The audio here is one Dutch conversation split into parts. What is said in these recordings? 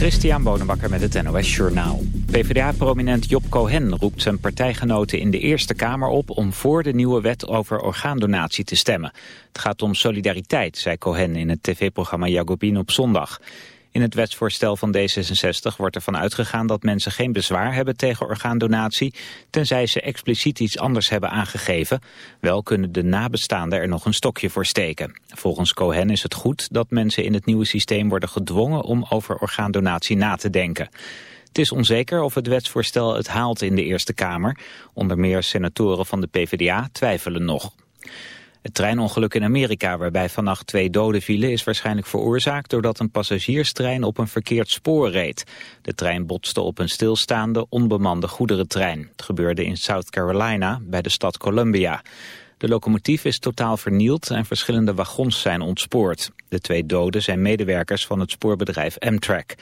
Christian Bonenbakker met het NOS Journaal. PvdA-prominent Job Cohen roept zijn partijgenoten in de Eerste Kamer op... om voor de nieuwe wet over orgaandonatie te stemmen. Het gaat om solidariteit, zei Cohen in het tv-programma Jagobin op zondag. In het wetsvoorstel van D66 wordt ervan uitgegaan dat mensen geen bezwaar hebben tegen orgaandonatie, tenzij ze expliciet iets anders hebben aangegeven. Wel kunnen de nabestaanden er nog een stokje voor steken. Volgens Cohen is het goed dat mensen in het nieuwe systeem worden gedwongen om over orgaandonatie na te denken. Het is onzeker of het wetsvoorstel het haalt in de Eerste Kamer. Onder meer senatoren van de PvdA twijfelen nog. Het treinongeluk in Amerika waarbij vannacht twee doden vielen is waarschijnlijk veroorzaakt doordat een passagierstrein op een verkeerd spoor reed. De trein botste op een stilstaande onbemande goederentrein. Het gebeurde in South Carolina bij de stad Columbia. De locomotief is totaal vernield en verschillende wagons zijn ontspoord. De twee doden zijn medewerkers van het spoorbedrijf Amtrak.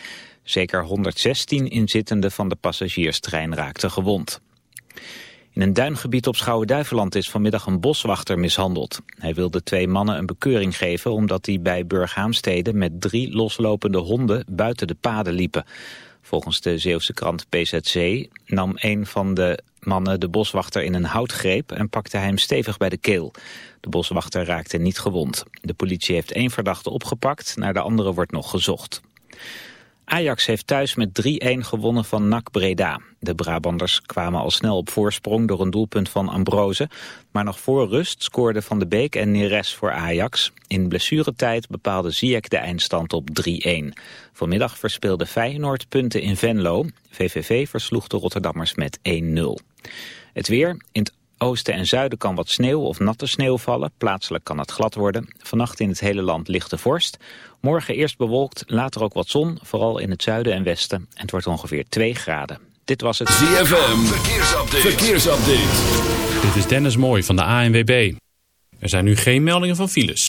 Zeker 116 inzittenden van de passagierstrein raakten gewond. In een duingebied op Schouwen-Duiveland is vanmiddag een boswachter mishandeld. Hij wilde twee mannen een bekeuring geven omdat die bij Burghaamstede met drie loslopende honden buiten de paden liepen. Volgens de Zeeuwse krant PZC nam een van de mannen de boswachter in een houtgreep en pakte hij hem stevig bij de keel. De boswachter raakte niet gewond. De politie heeft één verdachte opgepakt, naar de andere wordt nog gezocht. Ajax heeft thuis met 3-1 gewonnen van NAC Breda. De Brabanders kwamen al snel op voorsprong door een doelpunt van Ambrose. Maar nog voor rust scoorden Van de Beek en Neres voor Ajax. In blessuretijd bepaalde Ziyech de eindstand op 3-1. Vanmiddag verspeelde Feyenoord punten in Venlo. VVV versloeg de Rotterdammers met 1-0. Het weer. In het oosten en zuiden kan wat sneeuw of natte sneeuw vallen. Plaatselijk kan het glad worden. Vannacht in het hele land lichte vorst. Morgen eerst bewolkt, later ook wat zon, vooral in het zuiden en westen. En het wordt ongeveer 2 graden. Dit was het ZFM. Verkeersupdate. Verkeersupdate. Dit is Dennis Mooi van de ANWB. Er zijn nu geen meldingen van files.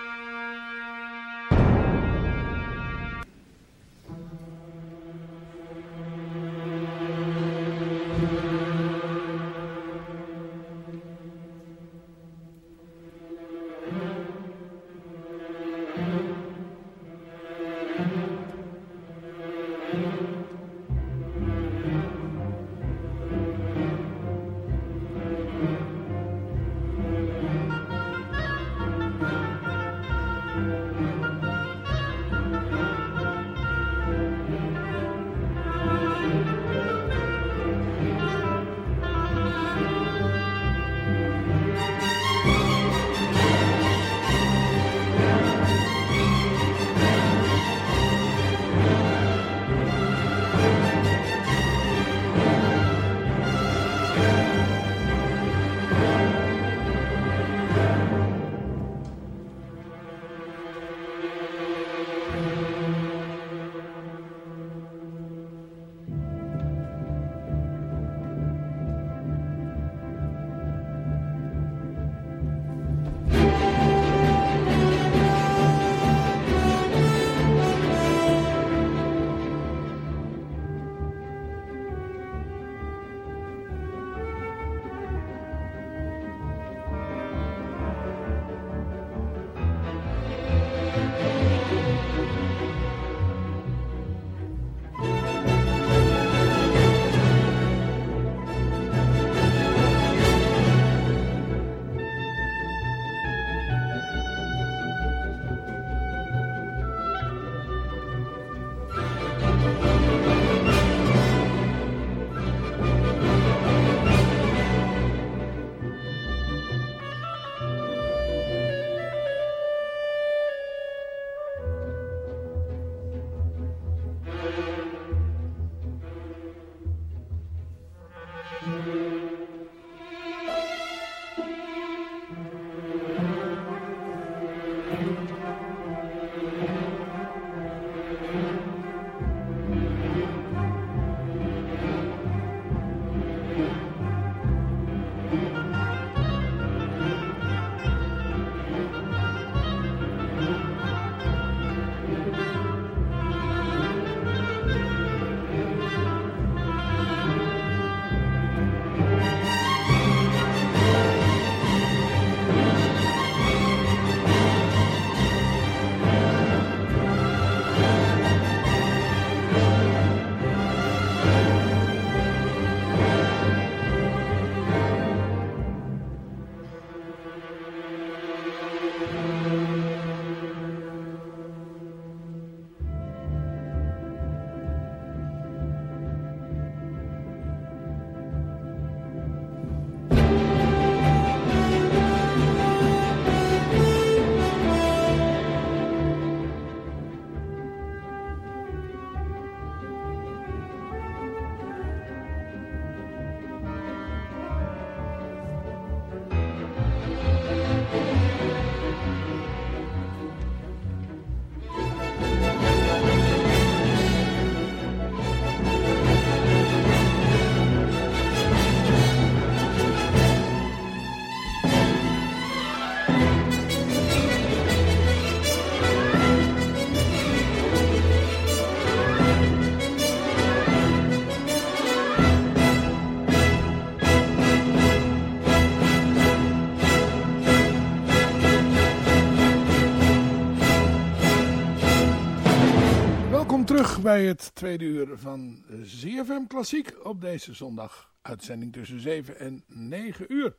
Bij het tweede uur van ZFM Klassiek op deze zondag. Uitzending tussen 7 en 9 uur.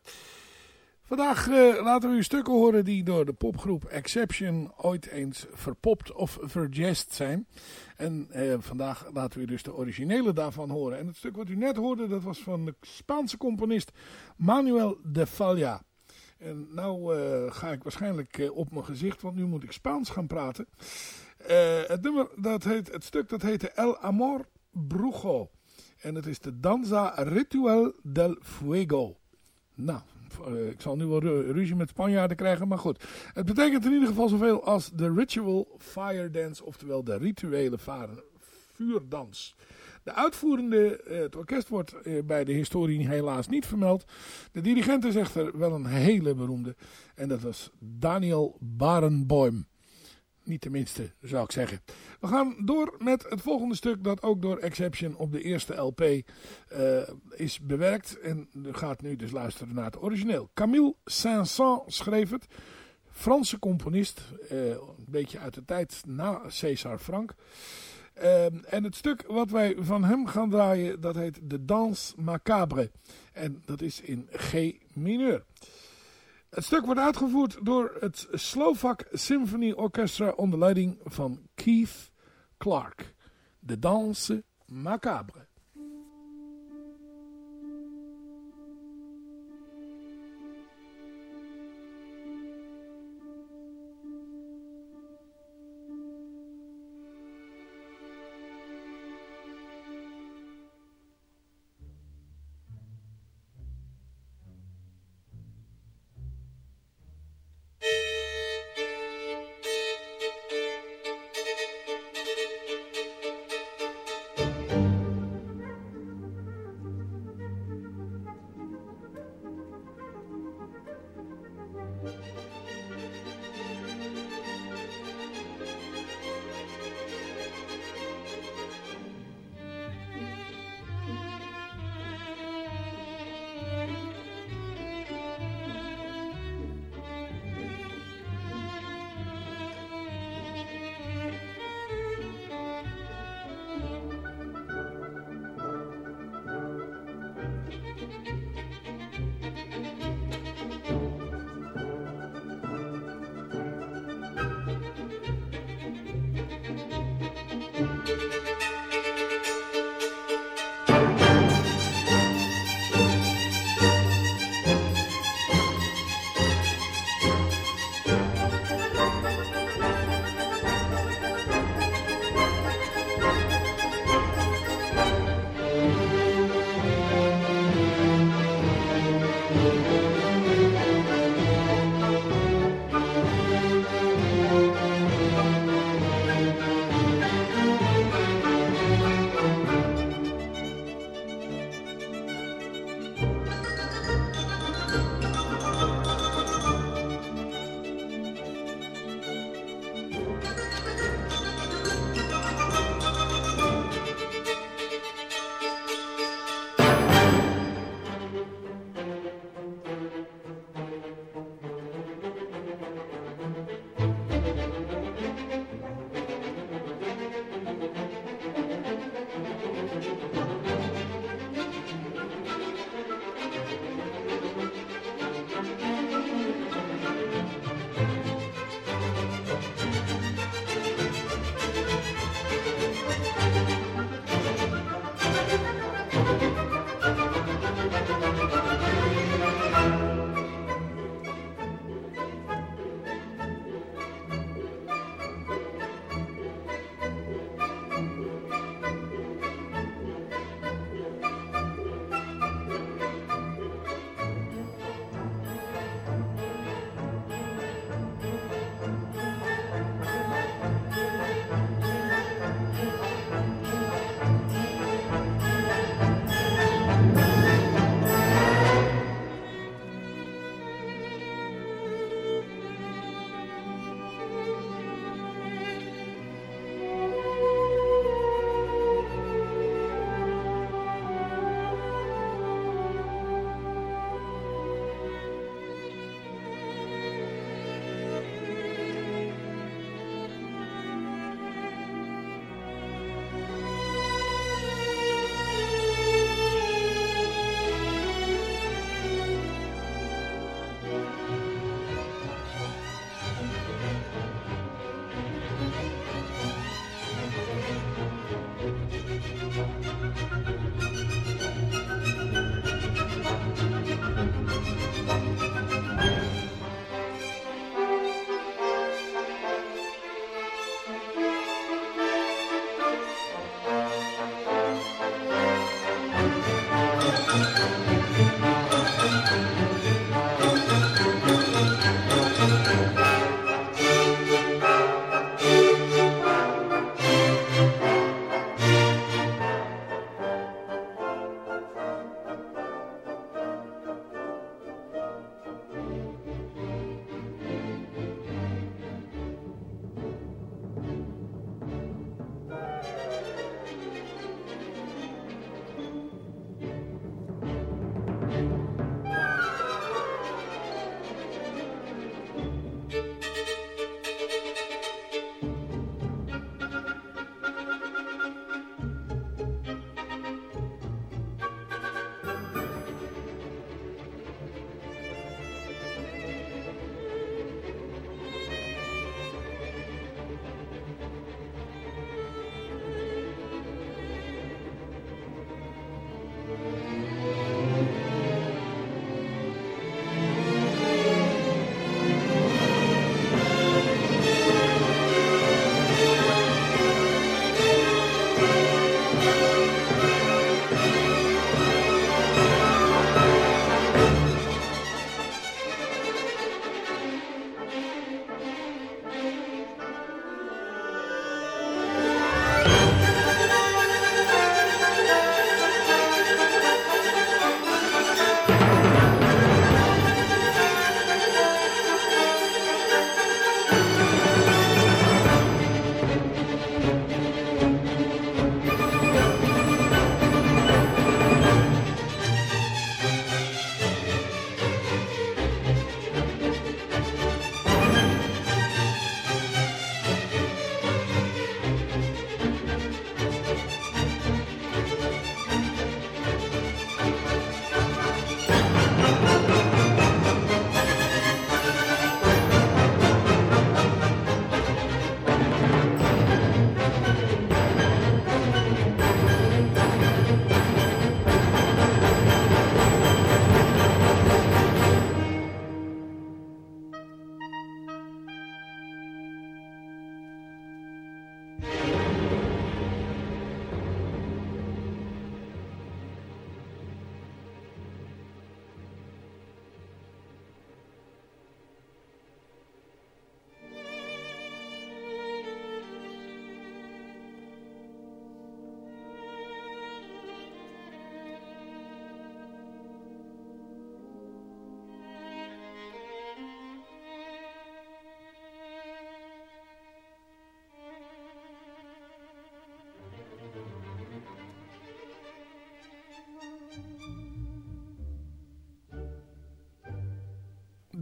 Vandaag uh, laten we u stukken horen die door de popgroep Exception ooit eens verpopt of verjest zijn. En uh, vandaag laten we u dus de originele daarvan horen. En het stuk wat u net hoorde, dat was van de Spaanse componist Manuel de Falla. En nou uh, ga ik waarschijnlijk op mijn gezicht, want nu moet ik Spaans gaan praten. Het, nummer, dat heet, het stuk dat heette El Amor Brujo. En het is de Danza Ritual del Fuego. Nou, uh, ik zal nu wel ruzie met Spanjaarden krijgen, maar goed. Het betekent in ieder geval zoveel als de Ritual Fire Dance, oftewel de rituele vuurdans. De uitvoerende, uh, het orkest wordt bij de historie helaas niet vermeld. De dirigent is echter wel een hele beroemde. En dat was Daniel Barenboim. Niet tenminste, zou ik zeggen. We gaan door met het volgende stuk dat ook door Exception op de eerste LP eh, is bewerkt. En gaat nu dus luisteren naar het origineel. Camille Saint-Saëns schreef het. Franse componist. Uh, een beetje uit de tijd na César Frank. Uh, en het stuk wat wij van hem gaan draaien, dat heet De Danse Macabre. En dat is in G mineur. Het stuk wordt uitgevoerd door het Slovak Symphony Orchestra onder leiding van Keith Clark. De Danse Macabre.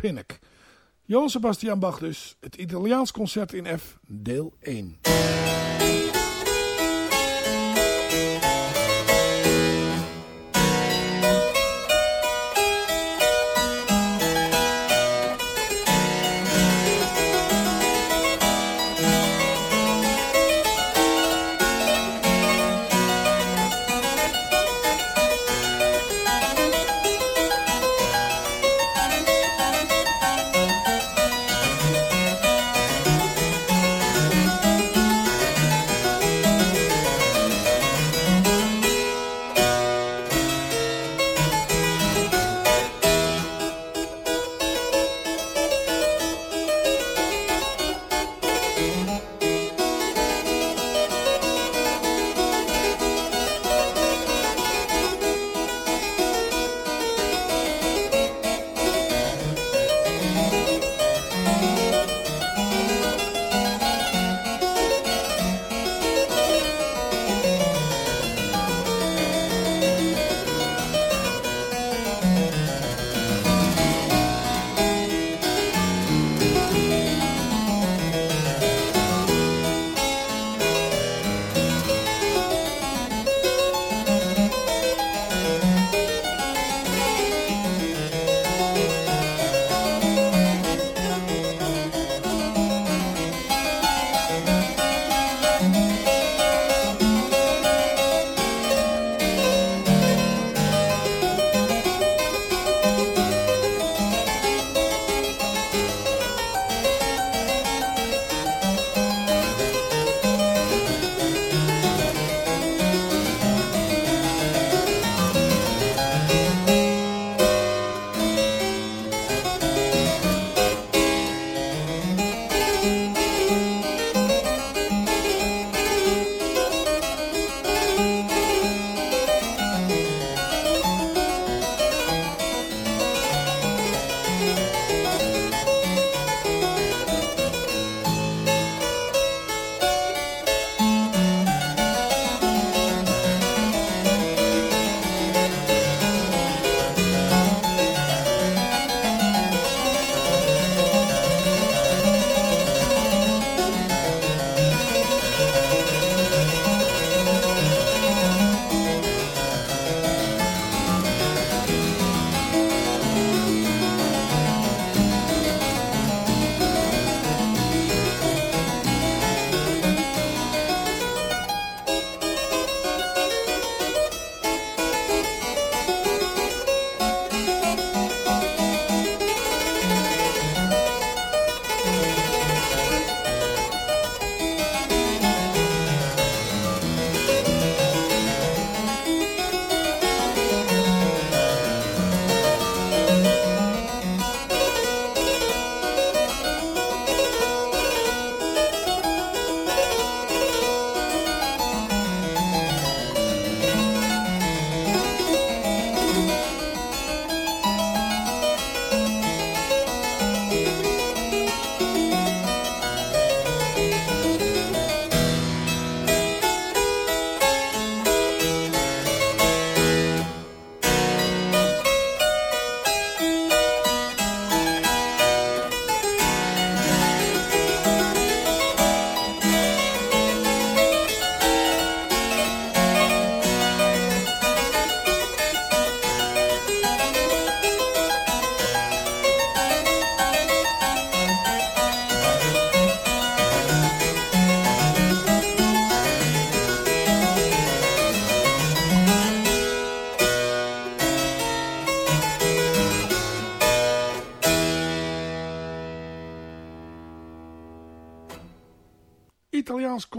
Pinnock. Johann Sebastian Bach dus, het Italiaans concert in F, deel 1.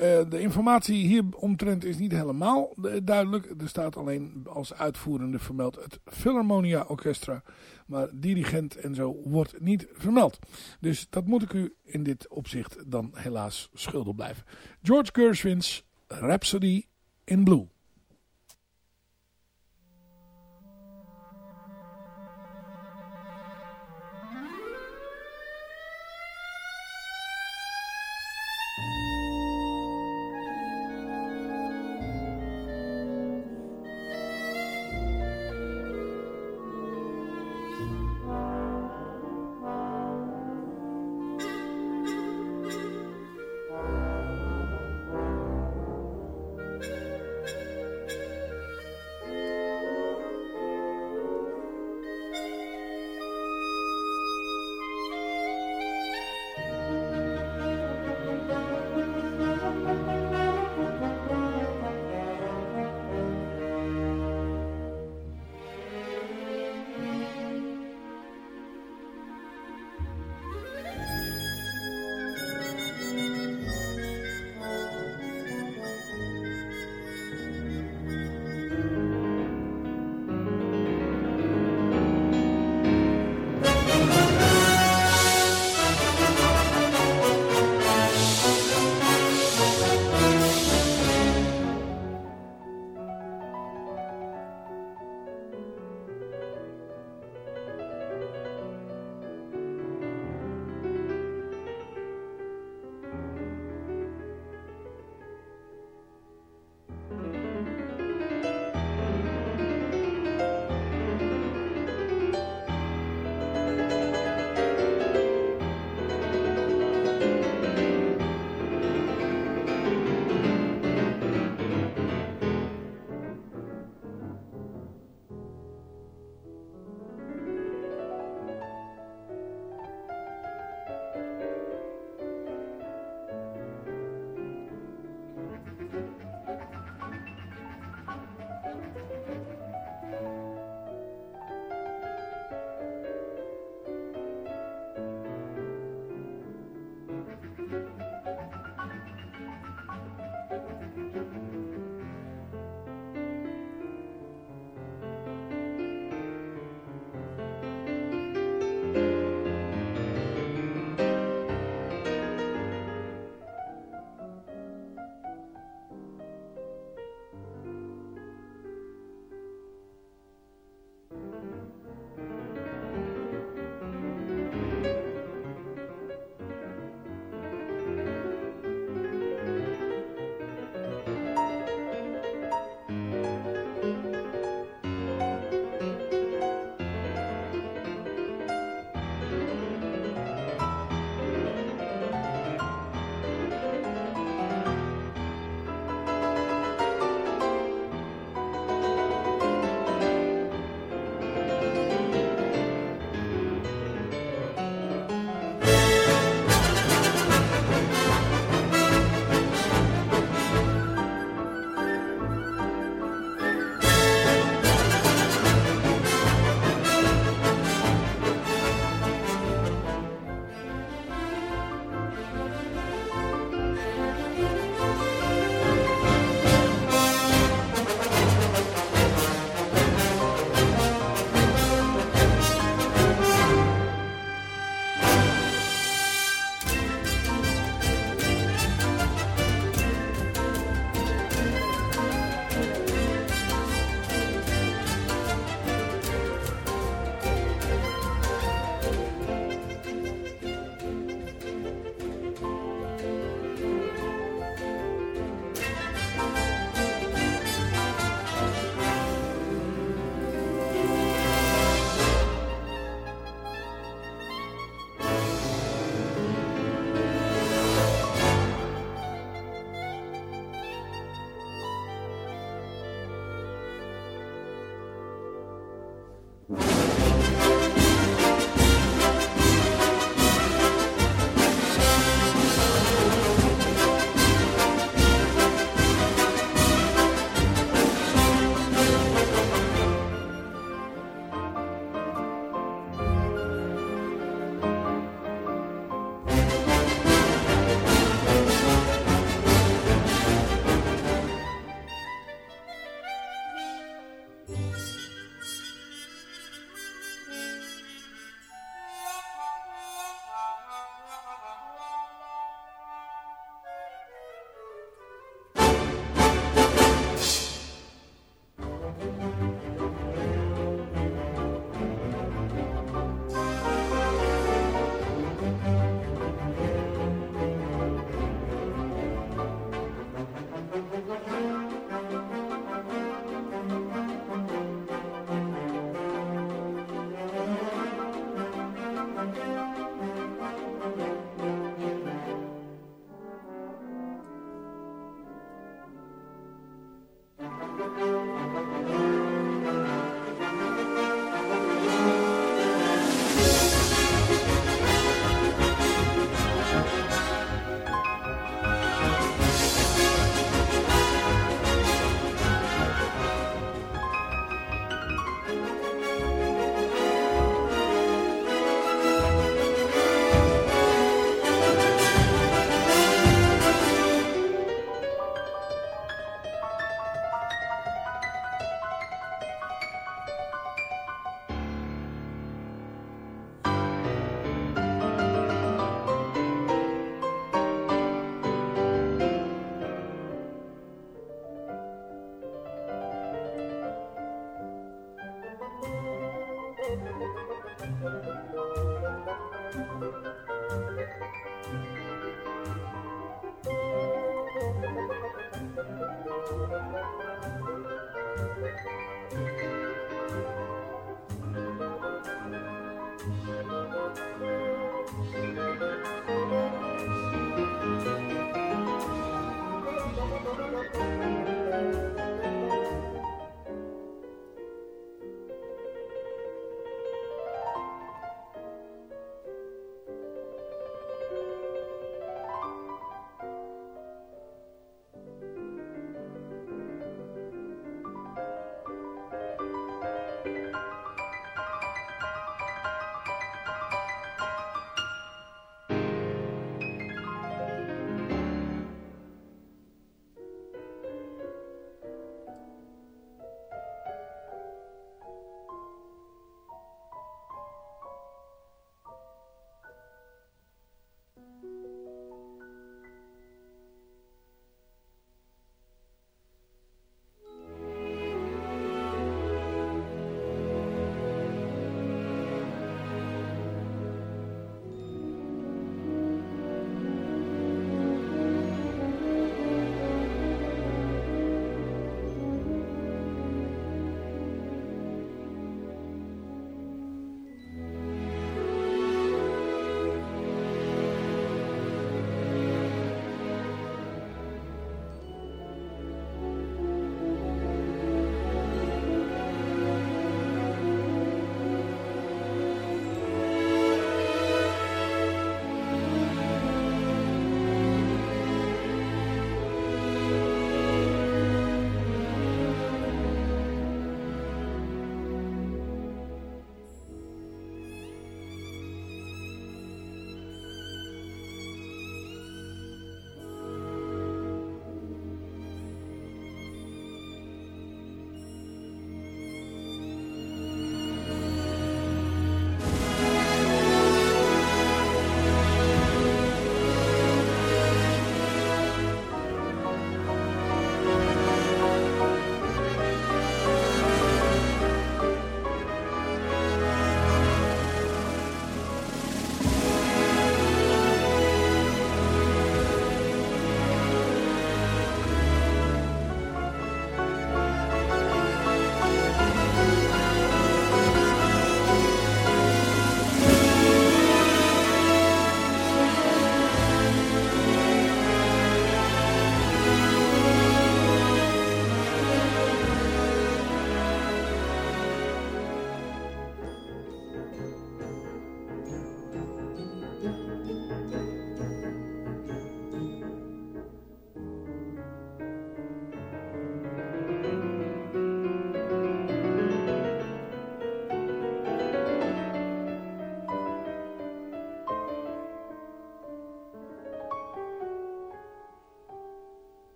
Uh, de informatie hier omtrent is niet helemaal duidelijk. Er staat alleen als uitvoerende vermeld het Philharmonia Orchestra. Maar dirigent en zo wordt niet vermeld. Dus dat moet ik u in dit opzicht dan helaas schuldig blijven. George Gershwin's Rhapsody in Blue.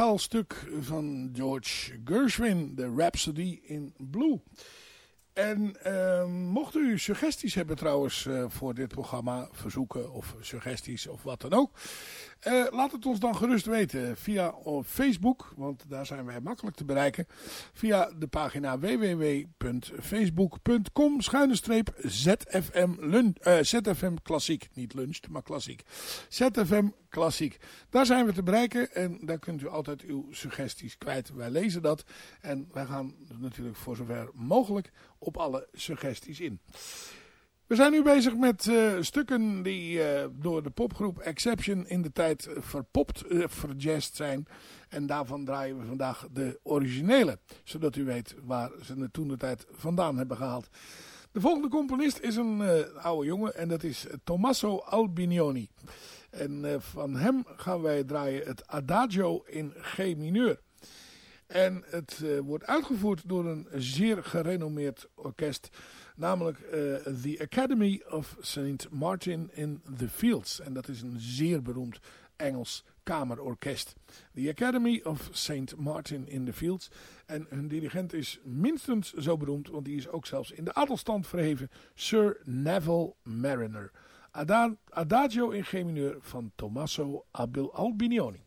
Instrumentaal stuk van George Gershwin, de Rhapsody in Blue. En uh, mocht u suggesties hebben trouwens uh, voor dit programma, verzoeken of suggesties of wat dan ook. Uh, laat het ons dan gerust weten via Facebook, want daar zijn wij makkelijk te bereiken. Via de pagina www.facebook.com ZFM, uh, ZFM Klassiek. Niet lunch, maar klassiek. ZFM Klassiek. Daar zijn we te bereiken en daar kunt u altijd uw suggesties kwijt. Wij lezen dat en wij gaan natuurlijk voor zover mogelijk op alle suggesties in. We zijn nu bezig met uh, stukken die uh, door de popgroep Exception in de tijd verpopt, uh, zijn. En daarvan draaien we vandaag de originele. Zodat u weet waar ze het toen de tijd vandaan hebben gehaald. De volgende componist is een oude jongen en dat is Tommaso Albinioni. En van hem gaan wij draaien het Adagio in G mineur. En het wordt uitgevoerd door een zeer gerenommeerd orkest. Namelijk uh, The Academy of St. Martin in the Fields. En dat is een zeer beroemd Engels kamerorkest. The Academy of St. Martin in the Fields. En hun dirigent is minstens zo beroemd, want die is ook zelfs in de adelstand verheven. Sir Neville Mariner. Adagio in G mineur van Tommaso Albinioni.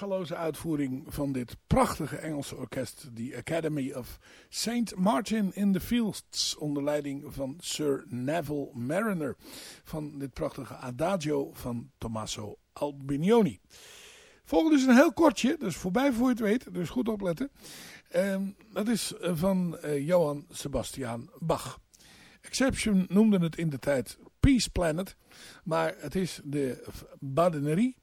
Weergaloze uitvoering van dit prachtige Engelse orkest, de Academy of St. Martin in the Fields, onder leiding van Sir Neville Mariner, van dit prachtige Adagio van Tommaso Albinioni. Volgende is een heel kortje, dus voorbij voor je het weet, dus goed opletten. Um, dat is van uh, Johann Sebastian Bach. Exception noemde het in de tijd Peace Planet, maar het is de Badenerie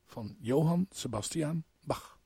van Johann Sebastian Bach.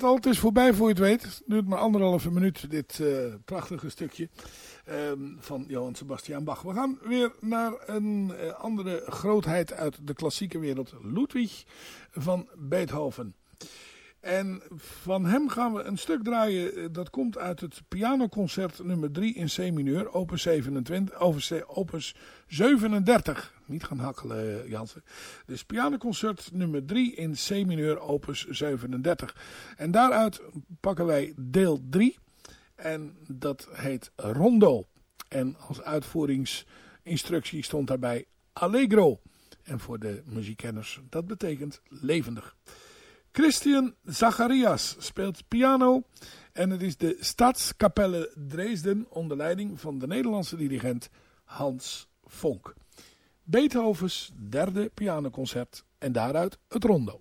Het al, het is voorbij voor je het weet. Het duurt maar anderhalve minuut, dit uh, prachtige stukje um, van Johann Sebastian Bach. We gaan weer naar een uh, andere grootheid uit de klassieke wereld. Ludwig van Beethoven. En van hem gaan we een stuk draaien. eh, Dat komt uit het pianoconcert nummer 3 in C mineur, opus 27, over opus 37. Niet gaan hakkelen, eh, Jansen. Dus pianoconcert nummer 3 in C mineur, opus 37. En daaruit pakken wij deel 3. En dat heet Rondo. En als uitvoeringsinstructie stond daarbij Allegro. En voor de muziekkenners, dat betekent levendig. Christian Zacharias speelt piano en het is de Stadskapelle Dresden onder leiding van de Nederlandse dirigent Hans Beethovens derde pianoconcert en daaruit het rondo.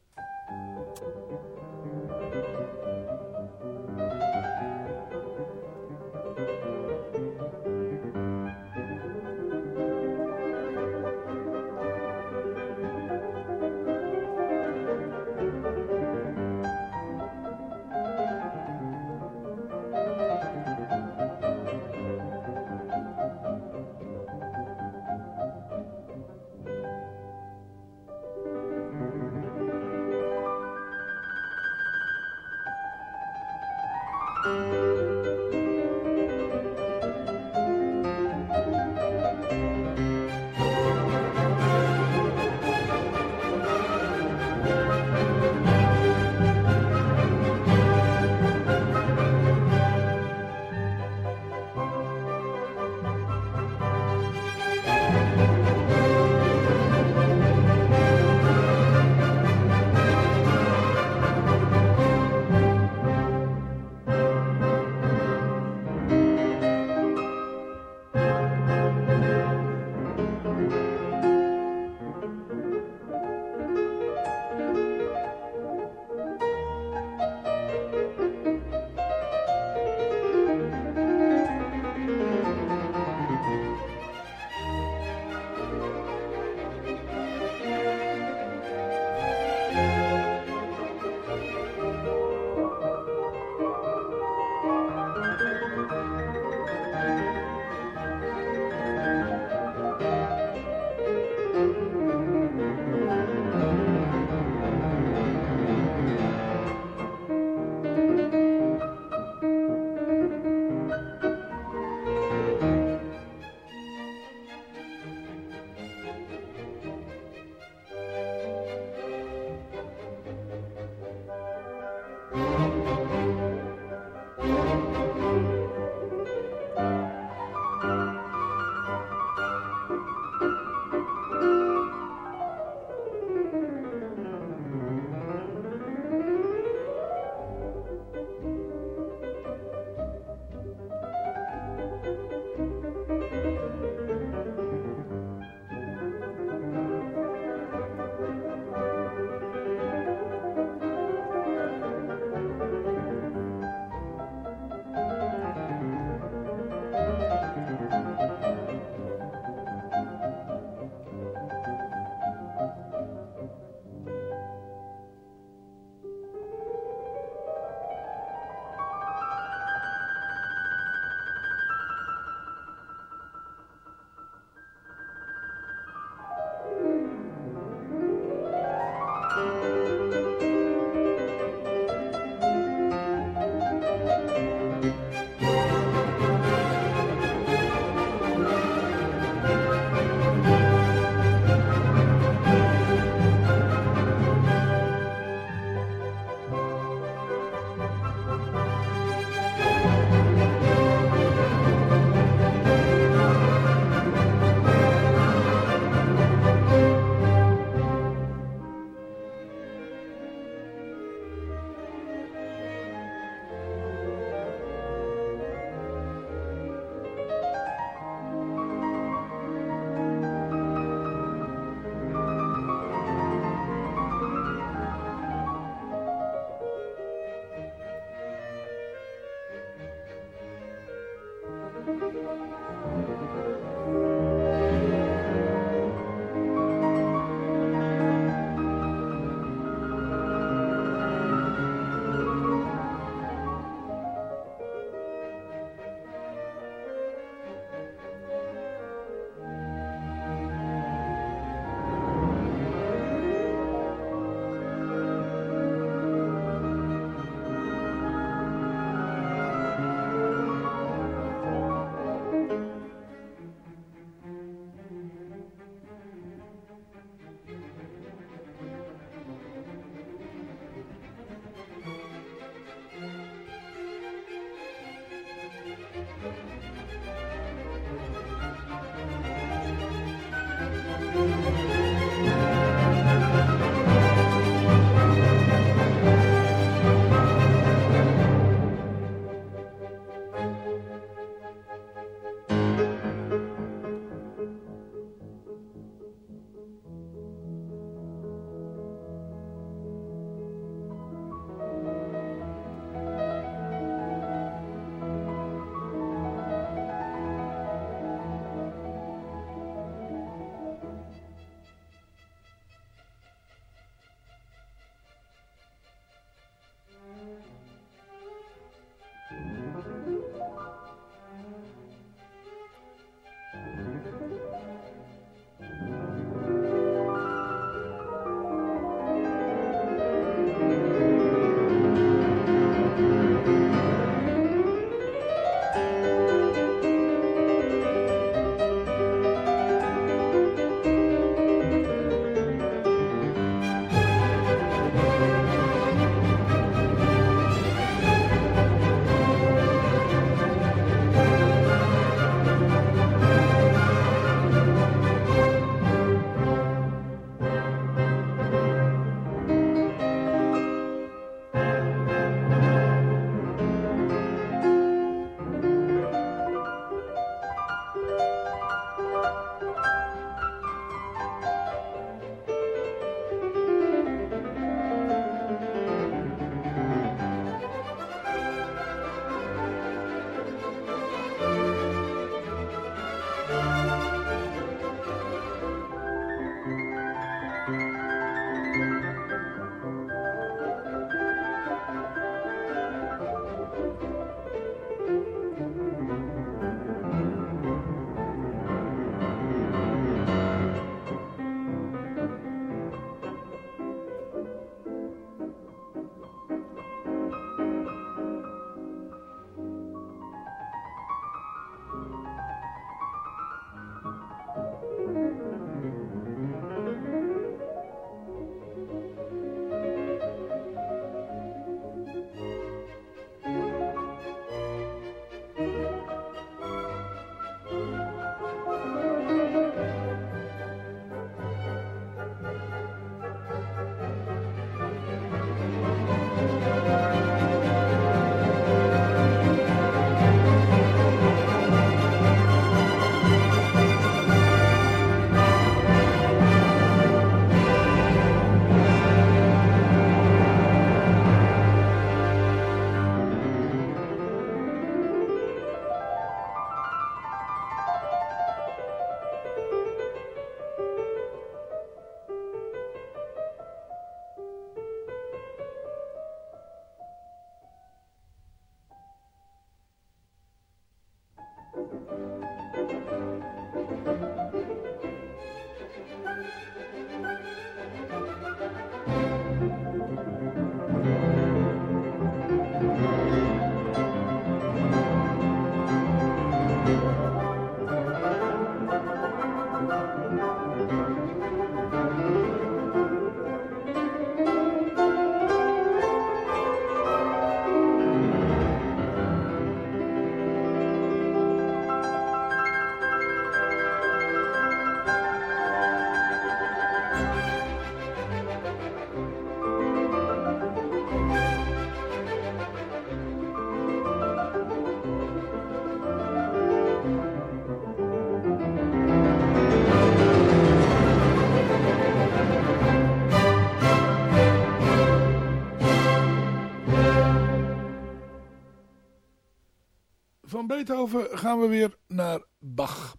Beethoven gaan we weer naar Bach.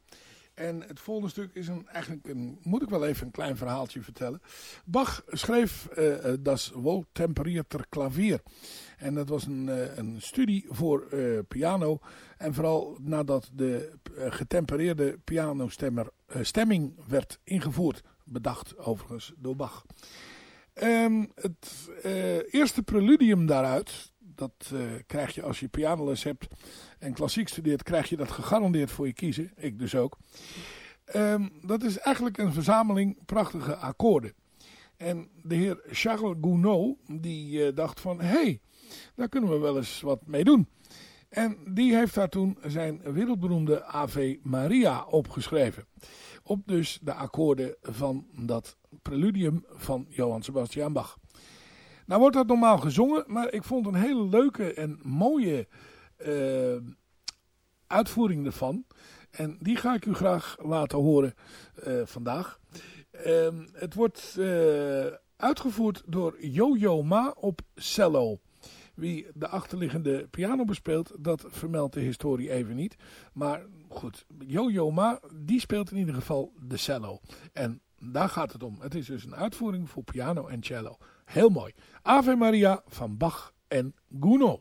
En het volgende stuk is een, eigenlijk een, moet ik wel even een klein verhaaltje vertellen. Bach schreef uh, Das Wohltemperierter Klavier. En dat was een, uh, een studie voor piano. En vooral nadat de getempereerde pianostemming werd ingevoerd. Bedacht overigens door Bach. Um, het eerste preludium daaruit, dat uh, krijg je als je pianoles hebt en klassiek studeert, krijg je dat gegarandeerd voor je kiezen. Ik dus ook. Um, dat is eigenlijk een verzameling prachtige akkoorden. En de heer Charles Gounod, die uh, dacht van, hé, hey, daar kunnen we wel eens wat mee doen. En die heeft daar toen zijn wereldberoemde Ave Maria opgeschreven. Op dus de akkoorden van dat preludium van Johann Sebastian Bach. Nou wordt dat normaal gezongen, maar ik vond een hele leuke en mooie uh, uitvoering ervan. En die ga ik u graag laten horen uh, vandaag. Uh, het wordt uh, uitgevoerd door Yo-Yo Ma op cello. Wie de achterliggende piano bespeelt, dat vermeldt de historie even niet. Maar goed, Yo-Yo Ma, die speelt in ieder geval de cello. En daar gaat het om. Het is dus een uitvoering voor piano en cello. Heel mooi. Ave Maria van Bach en Gounod.